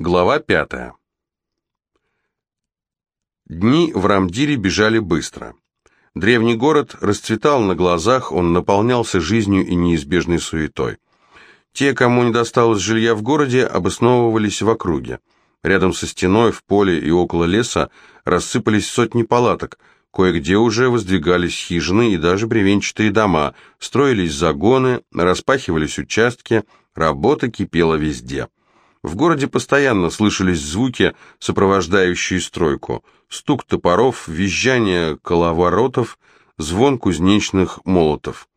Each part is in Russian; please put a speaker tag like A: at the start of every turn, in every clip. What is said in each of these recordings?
A: Глава пятая. Дни в Рамдире бежали быстро. Древний город расцветал на глазах, он наполнялся жизнью и неизбежной суетой. Те, кому не досталось жилья в городе, обосновывались в округе. Рядом со стеной, в поле и около леса рассыпались сотни палаток, кое-где уже воздвигались хижины и даже бревенчатые дома, строились загоны, распахивались участки, работа кипела везде. В городе постоянно слышались звуки, сопровождающие стройку. Стук топоров, визжание коловоротов, звон кузнечных молотов.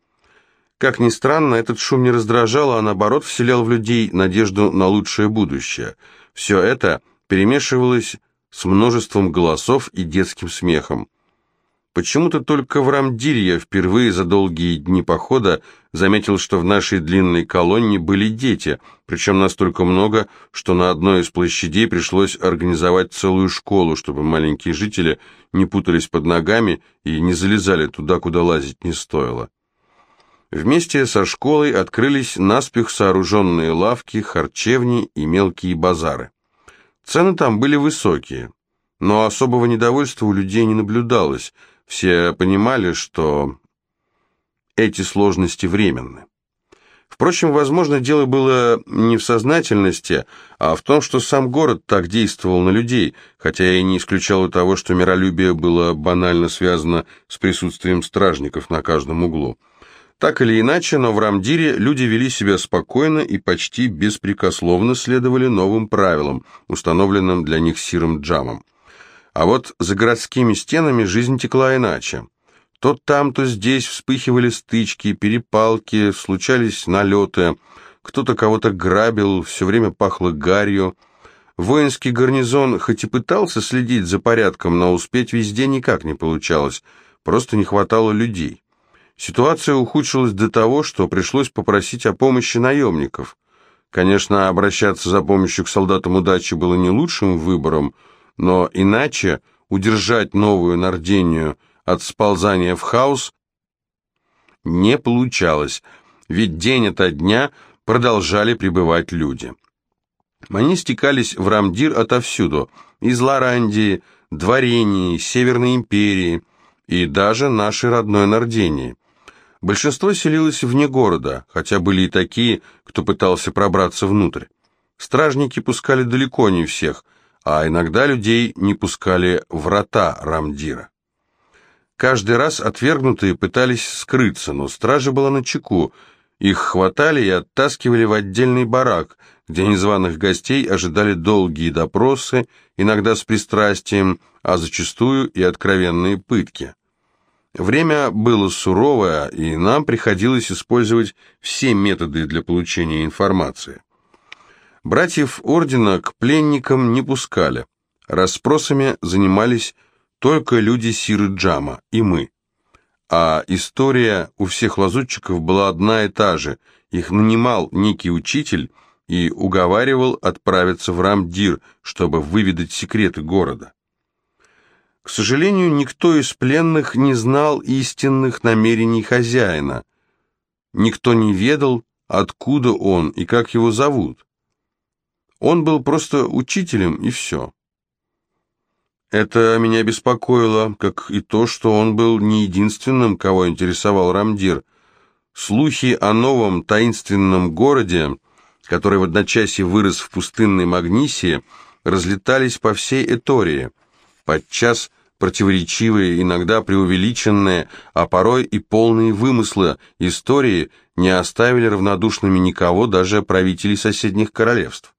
A: Как ни странно, этот шум не раздражал, а наоборот вселял в людей надежду на лучшее будущее. Все это перемешивалось с множеством голосов и детским смехом. Почему-то только в Рамдире я впервые за долгие дни похода заметил, что в нашей длинной колонне были дети, причем настолько много, что на одной из площадей пришлось организовать целую школу, чтобы маленькие жители не путались под ногами и не залезали туда, куда лазить не стоило. Вместе со школой открылись наспех сооруженные лавки, харчевни и мелкие базары. Цены там были высокие, но особого недовольства у людей не наблюдалось – все понимали, что эти сложности временны. Впрочем, возможно, дело было не в сознательности, а в том, что сам город так действовал на людей, хотя и не исключало того, что миролюбие было банально связано с присутствием стражников на каждом углу. Так или иначе, но в Рамдире люди вели себя спокойно и почти беспрекословно следовали новым правилам, установленным для них Сиром Джамом. А вот за городскими стенами жизнь текла иначе. То там, то здесь вспыхивали стычки, перепалки, случались налеты, кто-то кого-то грабил, все время пахло гарью. Воинский гарнизон хоть и пытался следить за порядком, но успеть везде никак не получалось, просто не хватало людей. Ситуация ухудшилась до того, что пришлось попросить о помощи наемников. Конечно, обращаться за помощью к солдатам удачи было не лучшим выбором, но иначе удержать новую Нардению от сползания в хаос не получалось, ведь день ото дня продолжали прибывать люди. Они стекались в Рамдир отовсюду, из Ларандии, Дворении, Северной империи и даже нашей родной Нардении. Большинство селилось вне города, хотя были и такие, кто пытался пробраться внутрь. Стражники пускали далеко не всех, а иногда людей не пускали врата Рамдира. Каждый раз отвергнутые пытались скрыться, но стража была на чеку. Их хватали и оттаскивали в отдельный барак, где незваных гостей ожидали долгие допросы, иногда с пристрастием, а зачастую и откровенные пытки. Время было суровое, и нам приходилось использовать все методы для получения информации. Братьев ордена к пленникам не пускали. Расспросами занимались только люди Сиры Джама и мы. А история у всех лазутчиков была одна и та же. Их нанимал некий учитель и уговаривал отправиться в Рамдир, чтобы выведать секреты города. К сожалению, никто из пленных не знал истинных намерений хозяина. Никто не ведал, откуда он и как его зовут. Он был просто учителем, и все. Это меня беспокоило, как и то, что он был не единственным, кого интересовал Рамдир. Слухи о новом таинственном городе, который в одночасье вырос в пустынной Магнисии, разлетались по всей Этории, подчас противоречивые, иногда преувеличенные, а порой и полные вымыслы истории не оставили равнодушными никого, даже правителей соседних королевств.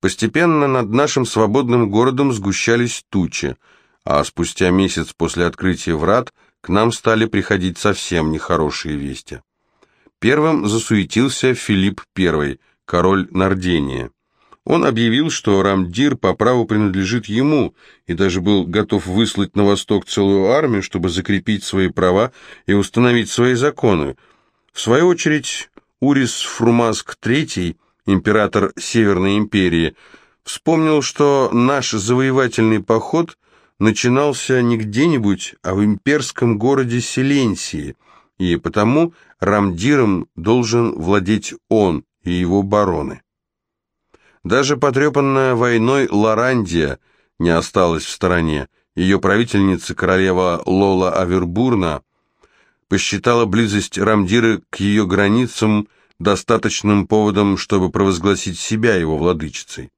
A: Постепенно над нашим свободным городом сгущались тучи, а спустя месяц после открытия врат к нам стали приходить совсем нехорошие вести. Первым засуетился Филипп I, король Нардения. Он объявил, что Рамдир по праву принадлежит ему, и даже был готов выслать на восток целую армию, чтобы закрепить свои права и установить свои законы. В свою очередь, Урис Фрумаск III император Северной империи, вспомнил, что наш завоевательный поход начинался не где-нибудь, а в имперском городе Селенсии, и потому Рамдиром должен владеть он и его бароны. Даже потрепанная войной Лорандия не осталась в стороне. Ее правительница, королева Лола Авербурна, посчитала близость Рамдира к ее границам достаточным поводом, чтобы провозгласить себя его владычицей.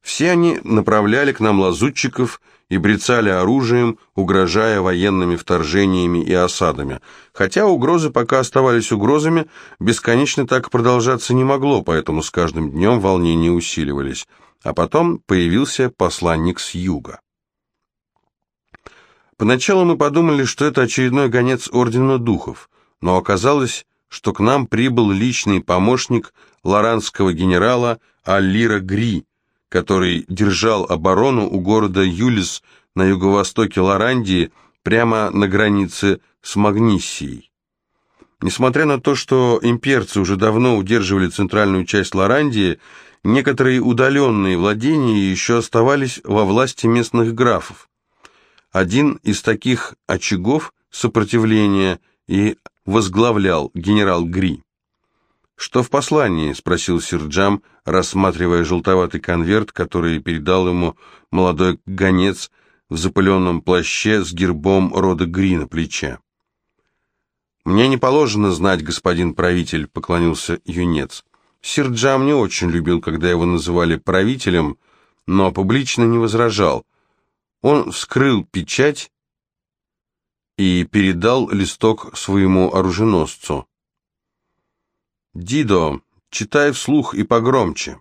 A: Все они направляли к нам лазутчиков и брецали оружием, угрожая военными вторжениями и осадами. Хотя угрозы пока оставались угрозами, бесконечно так продолжаться не могло, поэтому с каждым днем волнения усиливались. А потом появился посланник с юга. Поначалу мы подумали, что это очередной гонец Ордена Духов, но оказалось, что к нам прибыл личный помощник лоранского генерала Аллира Гри, который держал оборону у города Юлис на юго-востоке Лорандии, прямо на границе с Магниссией. Несмотря на то, что имперцы уже давно удерживали центральную часть Лорандии, некоторые удаленные владения еще оставались во власти местных графов. Один из таких очагов сопротивления и возглавлял генерал Гри. «Что в послании?» — спросил Сирджам, рассматривая желтоватый конверт, который передал ему молодой гонец в запыленном плаще с гербом рода Гри на плече. «Мне не положено знать, господин правитель», — поклонился юнец. Сирджам не очень любил, когда его называли правителем, но публично не возражал. Он вскрыл печать и передал листок своему оруженосцу. «Дидо, читай вслух и погромче».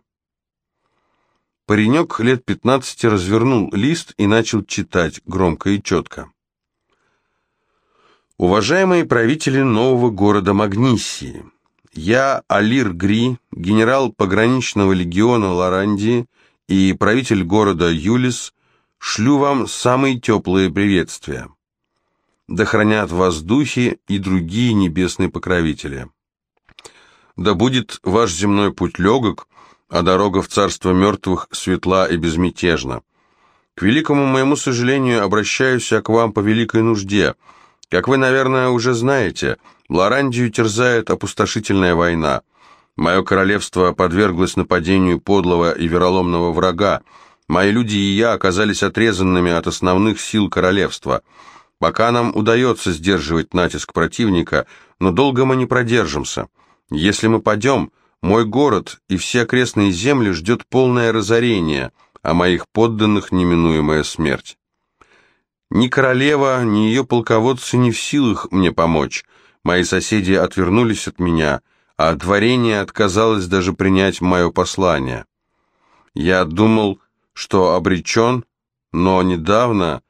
A: Паренек лет пятнадцати развернул лист и начал читать громко и четко. Уважаемые правители нового города Магнисии, я Алир Гри, генерал пограничного легиона Лорандии и правитель города Юлис, шлю вам самые теплые приветствия. Да хранят вас духи и другие небесные покровители да будет ваш земной путь легок, а дорога в царство мертвых светла и безмятежна. К великому моему сожалению, обращаюсь я к вам по великой нужде. Как вы, наверное, уже знаете, Лорандию терзает опустошительная война. Мое королевство подверглось нападению подлого и вероломного врага. Мои люди и я оказались отрезанными от основных сил королевства. Пока нам удается сдерживать натиск противника, но долго мы не продержимся. Если мы падем, мой город и все окрестные земли ждет полное разорение, а моих подданных неминуемая смерть. Ни королева, ни ее полководцы не в силах мне помочь. Мои соседи отвернулись от меня, а дворение отказалось даже принять мое послание. Я думал, что обречен, но недавно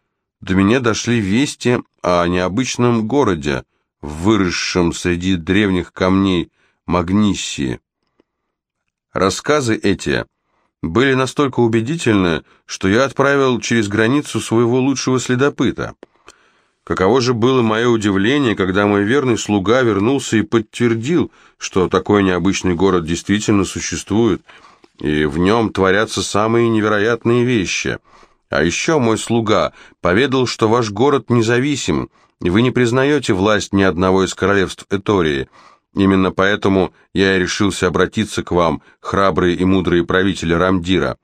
A: до меня дошли вести о необычном городе, выросшем среди древних камней, Магниссии. Рассказы эти были настолько убедительны, что я отправил через границу своего лучшего следопыта. Каково же было мое удивление, когда мой верный слуга вернулся и подтвердил, что такой необычный город действительно существует, и в нем творятся самые невероятные вещи. А еще мой слуга поведал, что ваш город независим, и вы не признаете власть ни одного из королевств Этории – Именно поэтому я и решился обратиться к вам, храбрые и мудрые правители Рамдира.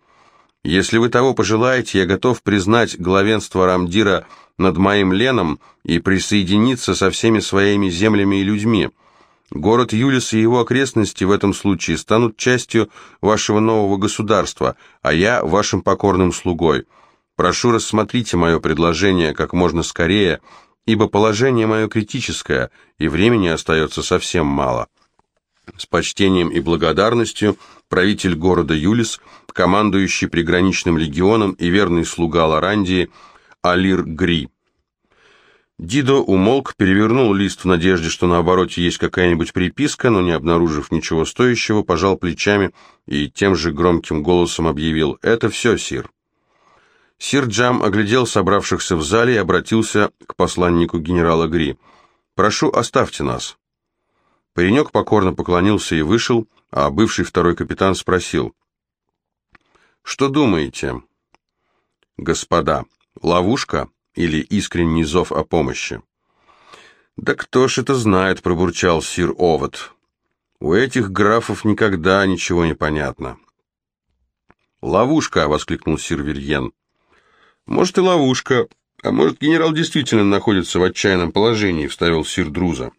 A: Если вы того пожелаете, я готов признать главенство Рамдира над моим Леном и присоединиться со всеми своими землями и людьми. Город Юлис и его окрестности в этом случае станут частью вашего нового государства, а я вашим покорным слугой. Прошу, рассмотрите мое предложение как можно скорее ибо положение мое критическое, и времени остается совсем мало. С почтением и благодарностью правитель города Юлис, командующий приграничным легионом и верный слуга Лорандии Алир Гри. Дидо умолк, перевернул лист в надежде, что на обороте есть какая-нибудь приписка, но не обнаружив ничего стоящего, пожал плечами и тем же громким голосом объявил «Это все, сир». Сир Джам оглядел собравшихся в зале и обратился к посланнику генерала Гри. «Прошу, оставьте нас». Паренек покорно поклонился и вышел, а бывший второй капитан спросил. «Что думаете?» «Господа, ловушка или искренний зов о помощи?» «Да кто ж это знает», — пробурчал сир Овод. «У этих графов никогда ничего не понятно». «Ловушка!» — воскликнул сир Вильен. «Может и ловушка, а может генерал действительно находится в отчаянном положении», — вставил сир Друза.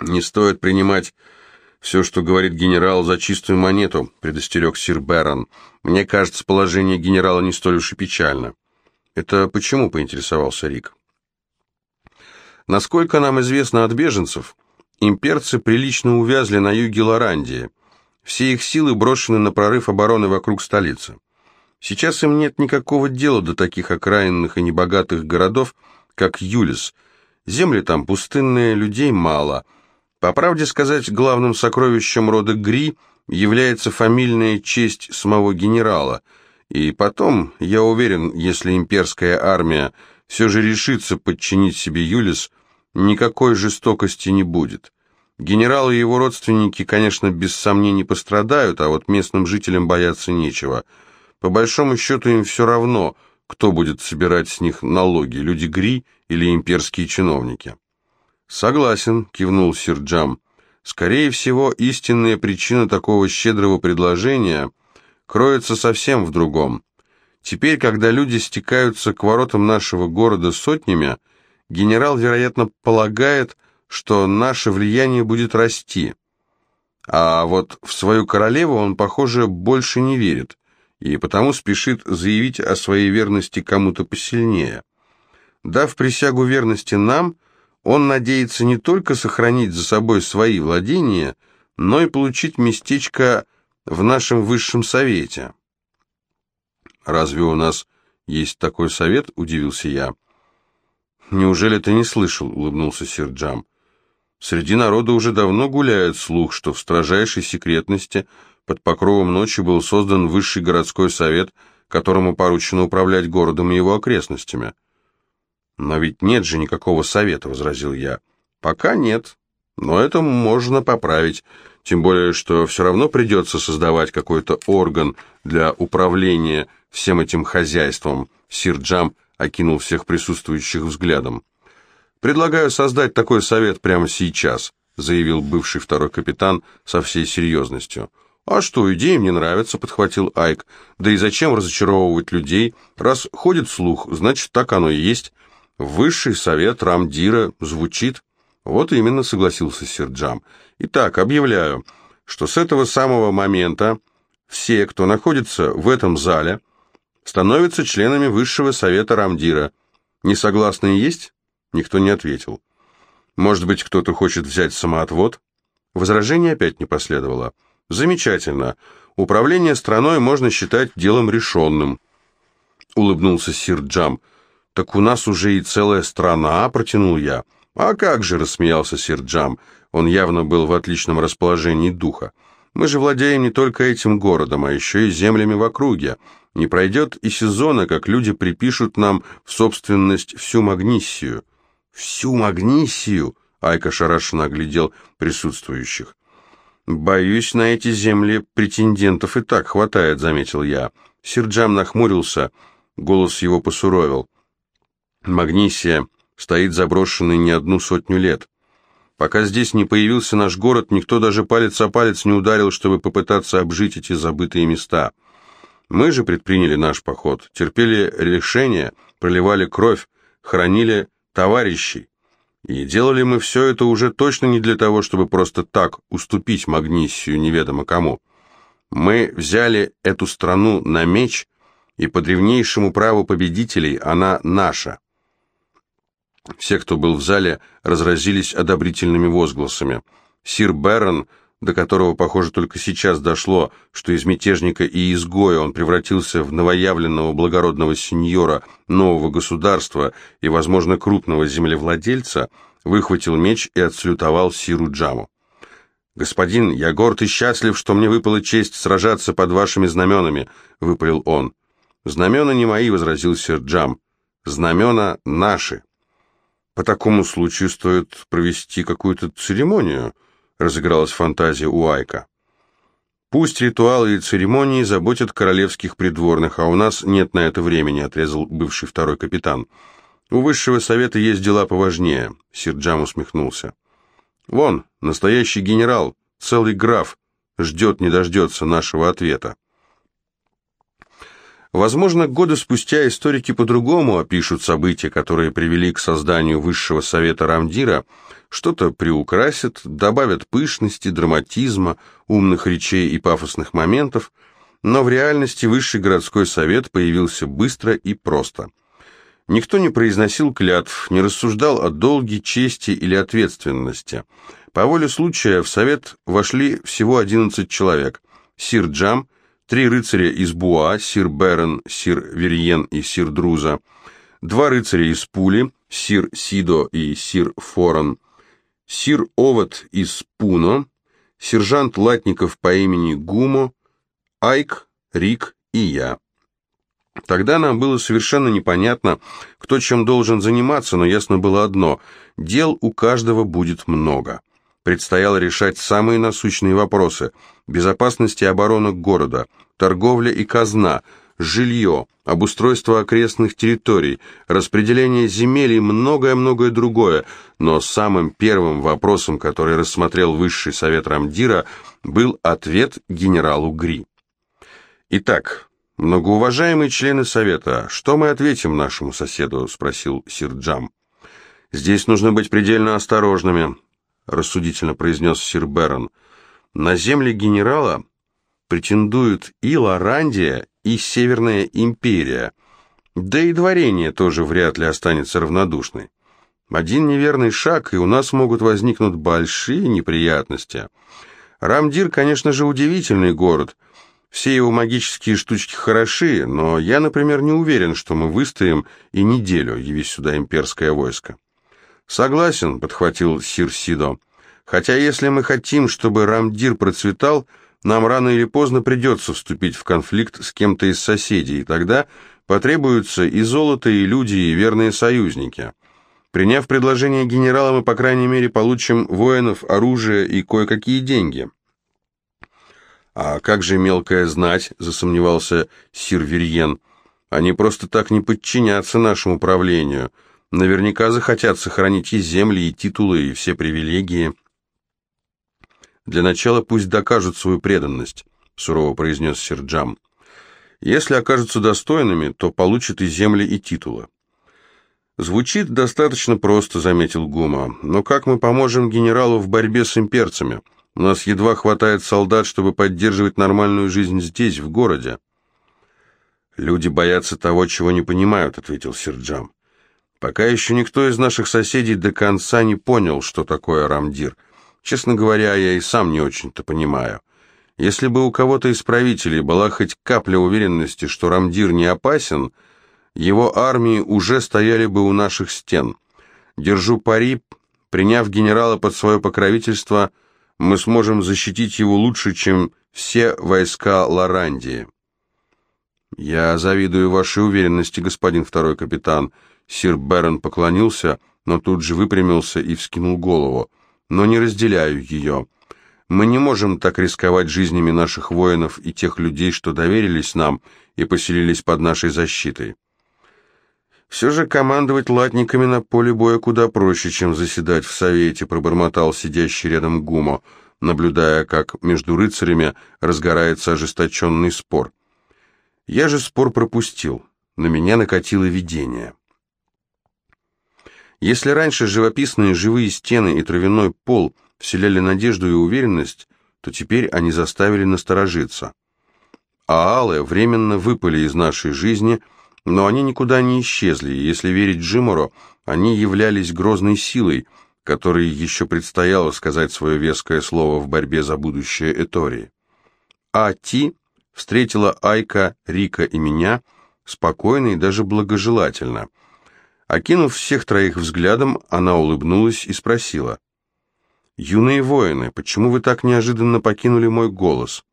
A: «Не стоит принимать все, что говорит генерал, за чистую монету», — предостерег сир Бэрон. «Мне кажется, положение генерала не столь уж и печально». «Это почему?» — поинтересовался Рик. «Насколько нам известно от беженцев, имперцы прилично увязли на юге Лорандии». Все их силы брошены на прорыв обороны вокруг столицы. Сейчас им нет никакого дела до таких окраинных и небогатых городов, как Юлис. Земли там пустынные, людей мало. По правде сказать, главным сокровищем рода Гри является фамильная честь самого генерала. И потом, я уверен, если имперская армия все же решится подчинить себе Юлис, никакой жестокости не будет. Генерал и его родственники, конечно, без сомнений пострадают, а вот местным жителям бояться нечего. По большому счету им все равно, кто будет собирать с них налоги, люди Гри или имперские чиновники. «Согласен», — кивнул сир Джам. «Скорее всего, истинная причина такого щедрого предложения кроется совсем в другом. Теперь, когда люди стекаются к воротам нашего города сотнями, генерал, вероятно, полагает, что наше влияние будет расти. А вот в свою королеву он, похоже, больше не верит, и потому спешит заявить о своей верности кому-то посильнее. Дав присягу верности нам, он надеется не только сохранить за собой свои владения, но и получить местечко в нашем высшем совете. «Разве у нас есть такой совет?» – удивился я. «Неужели ты не слышал?» – улыбнулся сир Джам. Среди народа уже давно гуляет слух, что в строжайшей секретности под покровом ночи был создан высший городской совет, которому поручено управлять городом и его окрестностями. «Но ведь нет же никакого совета», — возразил я. «Пока нет, но это можно поправить, тем более, что все равно придется создавать какой-то орган для управления всем этим хозяйством», — Сир Джам окинул всех присутствующих взглядом. «Предлагаю создать такой совет прямо сейчас», заявил бывший второй капитан со всей серьезностью. «А что, идея мне нравится», — подхватил Айк. «Да и зачем разочаровывать людей? Раз ходит слух, значит, так оно и есть. Высший совет Рамдира звучит». «Вот именно», — согласился Серджам. «Итак, объявляю, что с этого самого момента все, кто находится в этом зале, становятся членами Высшего совета Рамдира. Несогласные есть?» Никто не ответил. Может быть, кто-то хочет взять самоотвод? Возражение опять не последовало. Замечательно. Управление страной можно считать делом решенным. Улыбнулся сир Джам. Так у нас уже и целая страна, протянул я. А как же, рассмеялся сир Джам. Он явно был в отличном расположении духа. Мы же владеем не только этим городом, а еще и землями в округе. Не пройдет и сезона, как люди припишут нам в собственность всю Магниссию. «Всю Магнисию?» — Айка шарашенно оглядел присутствующих. «Боюсь, на эти земли претендентов и так хватает», — заметил я. Сирджам нахмурился, голос его посуровил. «Магнисия стоит заброшенной не одну сотню лет. Пока здесь не появился наш город, никто даже палец о палец не ударил, чтобы попытаться обжить эти забытые места. Мы же предприняли наш поход, терпели решения, проливали кровь, хранили товарищей. И делали мы все это уже точно не для того, чтобы просто так уступить Магнисию неведомо кому. Мы взяли эту страну на меч, и по древнейшему праву победителей она наша. Все, кто был в зале, разразились одобрительными возгласами. Сир Бэрон до которого, похоже, только сейчас дошло, что из мятежника и изгоя он превратился в новоявленного благородного сеньора нового государства и, возможно, крупного землевладельца, выхватил меч и отслютовал Сиру Джаму. «Господин, я горд и счастлив, что мне выпала честь сражаться под вашими знаменами», — выпалил он. «Знамена не мои», — возразил сир Джам. «Знамена наши». «По такому случаю стоит провести какую-то церемонию», — разыгралась фантазия у Айка. «Пусть ритуалы и церемонии заботят королевских придворных, а у нас нет на это времени», — отрезал бывший второй капитан. «У высшего совета есть дела поважнее», — Сирджам усмехнулся. «Вон, настоящий генерал, целый граф, ждет не дождется нашего ответа». Возможно, годы спустя историки по-другому опишут события, которые привели к созданию Высшего Совета Рамдира, что-то приукрасят, добавят пышности, драматизма, умных речей и пафосных моментов, но в реальности Высший городской совет появился быстро и просто. Никто не произносил клятв, не рассуждал о долге, чести или ответственности. По воле случая в совет вошли всего 11 человек. Сир Джам – три рыцаря из Буа, сир Берен, сир Верьен и сир Друза, два рыцаря из Пули, сир Сидо и сир Форон, сир Овод из Пуно, сержант Латников по имени Гумо, Айк, Рик и я. Тогда нам было совершенно непонятно, кто чем должен заниматься, но ясно было одно – дел у каждого будет много. Предстояло решать самые насущные вопросы – безопасность и оборона города, торговля и казна, жилье, обустройство окрестных территорий, распределение земель и многое-многое другое, но самым первым вопросом, который рассмотрел Высший Совет Рамдира, был ответ генералу Гри. Итак, многоуважаемые члены Совета, что мы ответим нашему соседу, спросил Сир Джам. Здесь нужно быть предельно осторожными рассудительно произнес сир Берон. На земли генерала претендуют и Лорандия, и Северная империя. Да и дворение тоже вряд ли останется равнодушной. Один неверный шаг, и у нас могут возникнуть большие неприятности. Рамдир, конечно же, удивительный город. Все его магические штучки хороши, но я, например, не уверен, что мы выстоим и неделю, явись сюда имперское войско. «Согласен», — подхватил Сир Сидо. «Хотя если мы хотим, чтобы Рамдир процветал, нам рано или поздно придется вступить в конфликт с кем-то из соседей, и тогда потребуются и золото, и люди, и верные союзники. Приняв предложение генерала, мы, по крайней мере, получим воинов, оружие и кое-какие деньги». «А как же мелкая знать?» — засомневался Сир Верьен. «Они просто так не подчинятся нашему правлению». Наверняка захотят сохранить и земли, и титулы, и все привилегии. Для начала пусть докажут свою преданность, сурово произнес Серджам. Если окажутся достойными, то получат и земли, и титулы. Звучит достаточно просто, заметил Гума. Но как мы поможем генералу в борьбе с имперцами? У нас едва хватает солдат, чтобы поддерживать нормальную жизнь здесь, в городе. Люди боятся того, чего не понимают, ответил Серджам. Пока еще никто из наших соседей до конца не понял, что такое рамдир. Честно говоря, я и сам не очень-то понимаю. Если бы у кого-то из правителей была хоть капля уверенности, что рамдир не опасен, его армии уже стояли бы у наших стен. Держу пари, приняв генерала под свое покровительство, мы сможем защитить его лучше, чем все войска Лорандии. «Я завидую вашей уверенности, господин второй капитан», Сир Бэрон поклонился, но тут же выпрямился и вскинул голову. «Но не разделяю ее. Мы не можем так рисковать жизнями наших воинов и тех людей, что доверились нам и поселились под нашей защитой». «Все же командовать латниками на поле боя куда проще, чем заседать в совете», пробормотал сидящий рядом Гумо, наблюдая, как между рыцарями разгорается ожесточенный спор. «Я же спор пропустил. На меня накатило видение». Если раньше живописные живые стены и травяной пол вселяли надежду и уверенность, то теперь они заставили насторожиться. Аалы временно выпали из нашей жизни, но они никуда не исчезли, и если верить Джиморо, они являлись грозной силой, которой еще предстояло сказать свое веское слово в борьбе за будущее Этории. А Ти встретила Айка, Рика и меня спокойно и даже благожелательно – Окинув всех троих взглядом, она улыбнулась и спросила. «Юные воины, почему вы так неожиданно покинули мой голос?»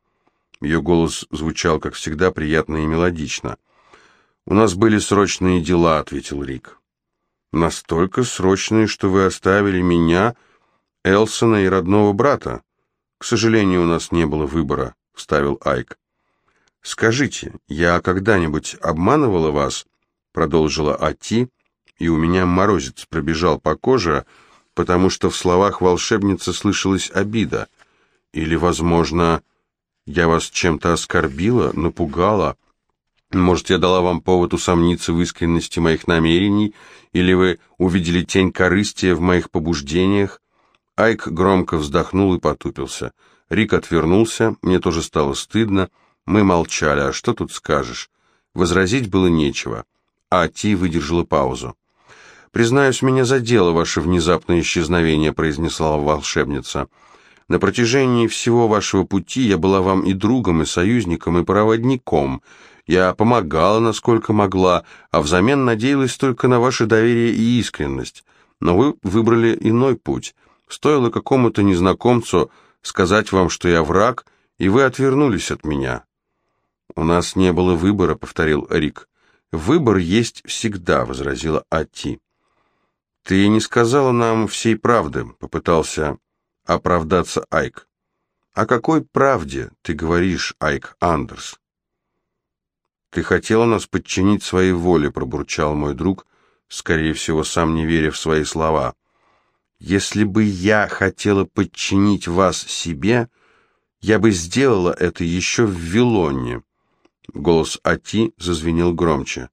A: Ее голос звучал, как всегда, приятно и мелодично. «У нас были срочные дела», — ответил Рик. «Настолько срочные, что вы оставили меня, Элсона и родного брата. К сожалению, у нас не было выбора», — вставил Айк. «Скажите, я когда-нибудь обманывала вас?» — продолжила Ати, и у меня морозец пробежал по коже, потому что в словах волшебницы слышалась обида. Или, возможно, я вас чем-то оскорбила, напугала? Может, я дала вам повод усомниться в искренности моих намерений, или вы увидели тень корыстия в моих побуждениях?» Айк громко вздохнул и потупился. Рик отвернулся, мне тоже стало стыдно. Мы молчали, а что тут скажешь? Возразить было нечего. А Ти выдержала паузу. «Признаюсь, меня задело ваше внезапное исчезновение», — произнесла волшебница. «На протяжении всего вашего пути я была вам и другом, и союзником, и проводником. Я помогала, насколько могла, а взамен надеялась только на ваше доверие и искренность. Но вы выбрали иной путь. Стоило какому-то незнакомцу сказать вам, что я враг, и вы отвернулись от меня». «У нас не было выбора», — повторил Рик. «Выбор есть всегда», — возразила Ати. «Ты не сказала нам всей правды», — попытался оправдаться Айк. «О какой правде ты говоришь, Айк Андерс?» «Ты хотела нас подчинить своей воле», — пробурчал мой друг, скорее всего, сам не веря в свои слова. «Если бы я хотела подчинить вас себе, я бы сделала это еще в Вилонне». Голос Ати зазвенел громче.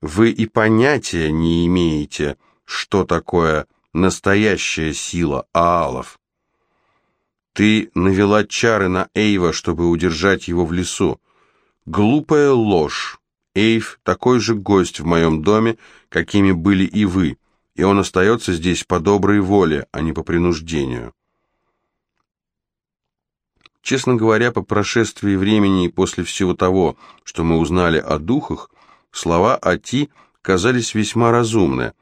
A: «Вы и понятия не имеете, что такое настоящая сила Аалов. Ты навела чары на Эйва, чтобы удержать его в лесу. Глупая ложь. Эйв такой же гость в моем доме, какими были и вы, и он остается здесь по доброй воле, а не по принуждению. Честно говоря, по прошествии времени и после всего того, что мы узнали о духах, слова Ати казались весьма разумны,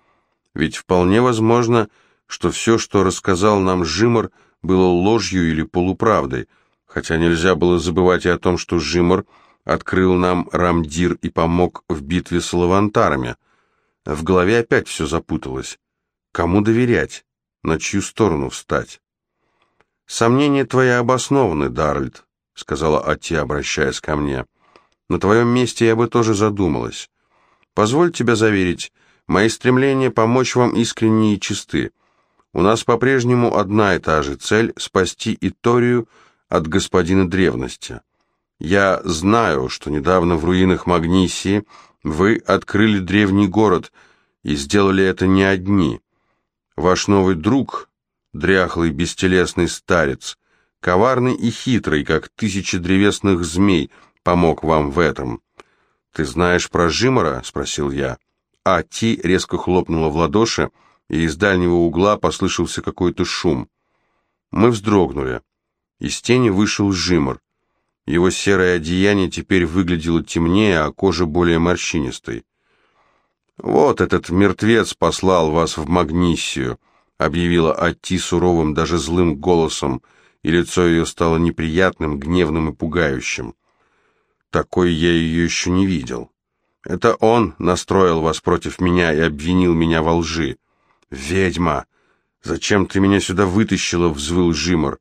A: ведь вполне возможно, что все, что рассказал нам Жимор, было ложью или полуправдой, хотя нельзя было забывать и о том, что Жимор открыл нам Рамдир и помог в битве с лавантарами. В голове опять все запуталось. Кому доверять? На чью сторону встать? «Сомнения твои обоснованы, Дарльд», — сказала Ати, обращаясь ко мне. «На твоем месте я бы тоже задумалась. Позволь тебя заверить, мои стремления помочь вам искренне и чисты. У нас по-прежнему одна и та же цель — спасти Иторию от господина древности. Я знаю, что недавно в руинах Магнисии вы открыли древний город и сделали это не одни. Ваш новый друг, дряхлый бестелесный старец, коварный и хитрый, как тысячи древесных змей, помог вам в этом. «Ты знаешь про Жимора?» — спросил я. А Ти резко хлопнула в ладоши, и из дальнего угла послышался какой-то шум. Мы вздрогнули. Из тени вышел Жимор. Его серое одеяние теперь выглядело темнее, а кожа более морщинистой. «Вот этот мертвец послал вас в Магнисию», объявила Атти суровым, даже злым голосом, и лицо ее стало неприятным, гневным и пугающим. Такой я ее еще не видел. Это он настроил вас против меня и обвинил меня во лжи. «Ведьма! Зачем ты меня сюда вытащила?» — взвыл Жимор.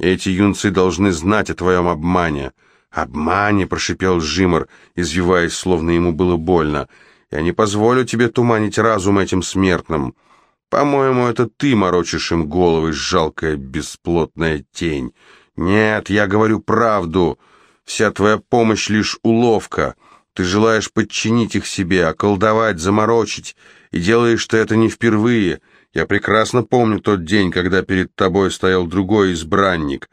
A: «Эти юнцы должны знать о твоем обмане». «Обмане!» — прошипел Жимор, извиваясь, словно ему было больно. «Я не позволю тебе туманить разум этим смертным». По-моему, это ты морочишь им головы, жалкая бесплотная тень. Нет, я говорю правду. Вся твоя помощь лишь уловка. Ты желаешь подчинить их себе, околдовать, заморочить, и делаешь ты это не впервые. Я прекрасно помню тот день, когда перед тобой стоял другой избранник.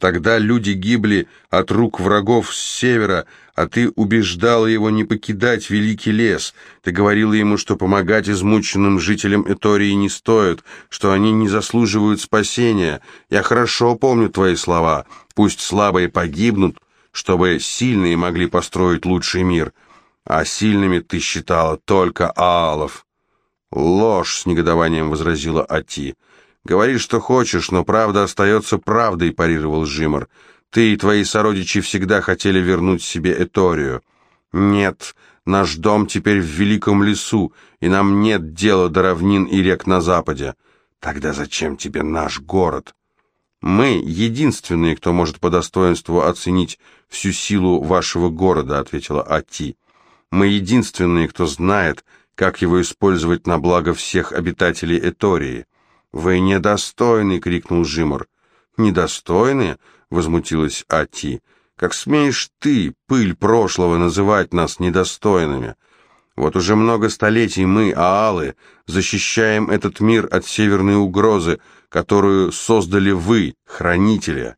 A: Тогда люди гибли от рук врагов с севера, а ты убеждала его не покидать великий лес. Ты говорила ему, что помогать измученным жителям Этории не стоит, что они не заслуживают спасения. Я хорошо помню твои слова. Пусть слабые погибнут, чтобы сильные могли построить лучший мир. А сильными ты считала только Аалов. Ложь, с негодованием возразила Ати. Говори, что хочешь, но правда остается правдой, парировал Жимор. Ты и твои сородичи всегда хотели вернуть себе Эторию. Нет, наш дом теперь в великом лесу, и нам нет дела до равнин и рек на западе. Тогда зачем тебе наш город? Мы единственные, кто может по достоинству оценить всю силу вашего города, ответила Ати. Мы единственные, кто знает, как его использовать на благо всех обитателей Этории. «Вы недостойны!» — крикнул Жимор. «Недостойны?» — возмутилась Ати. Как смеешь ты, пыль прошлого, называть нас недостойными? Вот уже много столетий мы, аалы, защищаем этот мир от северной угрозы, которую создали вы, хранители.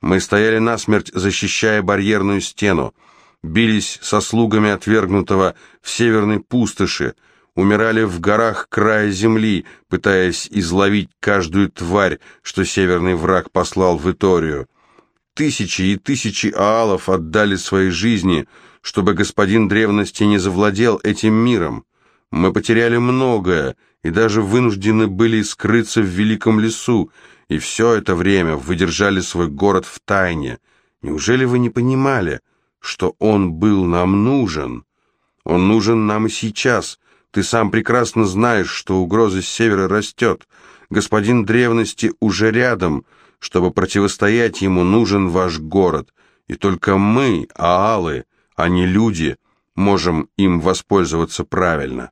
A: Мы стояли насмерть, защищая барьерную стену, бились со слугами отвергнутого в северной пустоши, умирали в горах края земли, пытаясь изловить каждую тварь, что северный враг послал в Иторию. Тысячи и тысячи аалов отдали свои жизни, чтобы господин древности не завладел этим миром. Мы потеряли многое и даже вынуждены были скрыться в великом лесу, и все это время выдержали свой город в тайне. Неужели вы не понимали, что он был нам нужен? Он нужен нам и сейчас. Ты сам прекрасно знаешь, что угроза с севера растет. Господин древности уже рядом. Чтобы противостоять ему, нужен ваш город. И только мы, аалы, а не люди, можем им воспользоваться правильно.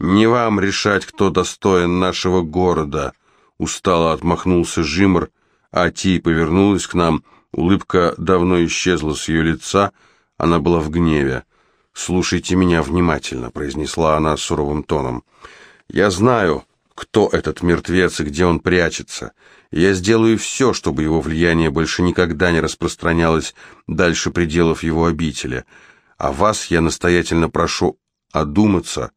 A: Не вам решать, кто достоин нашего города, устало отмахнулся Жимр, а Ти повернулась к нам, улыбка давно исчезла с ее лица, она была в гневе. «Слушайте меня внимательно», — произнесла она суровым тоном. «Я знаю, кто этот мертвец и где он прячется. Я сделаю все, чтобы его влияние больше никогда не распространялось дальше пределов его обители. А вас я настоятельно прошу одуматься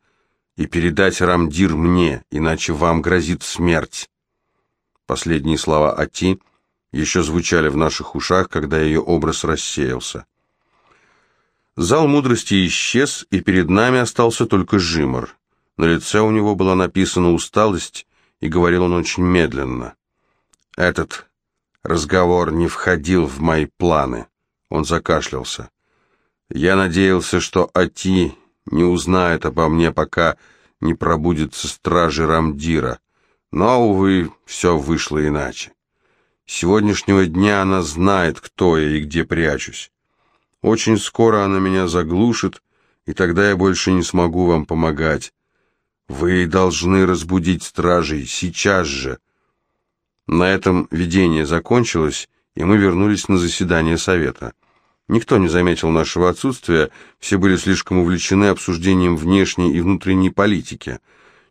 A: и передать Рамдир мне, иначе вам грозит смерть». Последние слова Ати еще звучали в наших ушах, когда ее образ рассеялся. Зал мудрости исчез, и перед нами остался только Жимор. На лице у него была написана усталость, и говорил он очень медленно. Этот разговор не входил в мои планы. Он закашлялся. Я надеялся, что Ати не узнает обо мне, пока не пробудется стражи Рамдира. Но, увы, все вышло иначе. С сегодняшнего дня она знает, кто я и где прячусь. Очень скоро она меня заглушит, и тогда я больше не смогу вам помогать. Вы должны разбудить стражей сейчас же. На этом видение закончилось, и мы вернулись на заседание совета. Никто не заметил нашего отсутствия, все были слишком увлечены обсуждением внешней и внутренней политики.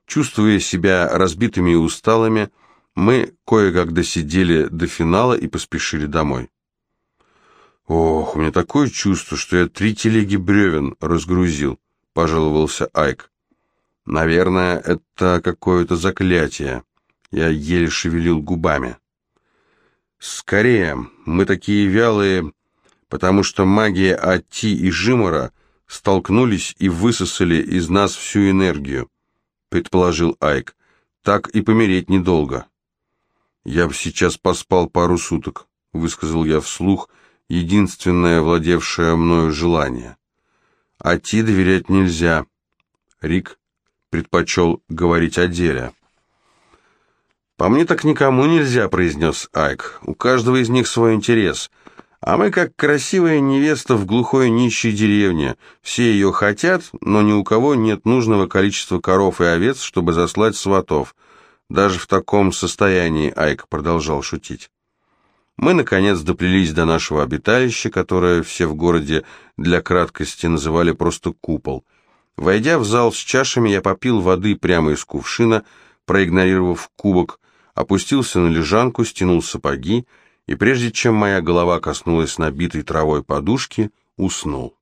A: Чувствуя себя разбитыми и усталыми, мы кое-как досидели до финала и поспешили домой. «Ох, у меня такое чувство, что я три телеги бревен разгрузил», — пожаловался Айк. «Наверное, это какое-то заклятие». Я еле шевелил губами. «Скорее, мы такие вялые, потому что магия Ати и Жимора столкнулись и высосали из нас всю энергию», — предположил Айк. «Так и помереть недолго». «Я бы сейчас поспал пару суток», — высказал я вслух, — единственное владевшее мною желание. А Ти доверять нельзя. Рик предпочел говорить о деле. «По мне так никому нельзя», — произнес Айк. «У каждого из них свой интерес. А мы как красивая невеста в глухой нищей деревне. Все ее хотят, но ни у кого нет нужного количества коров и овец, чтобы заслать сватов. Даже в таком состоянии Айк продолжал шутить. Мы, наконец, доплелись до нашего обиталища, которое все в городе для краткости называли просто купол. Войдя в зал с чашами, я попил воды прямо из кувшина, проигнорировав кубок, опустился на лежанку, стянул сапоги, и прежде чем моя голова коснулась набитой травой подушки, уснул.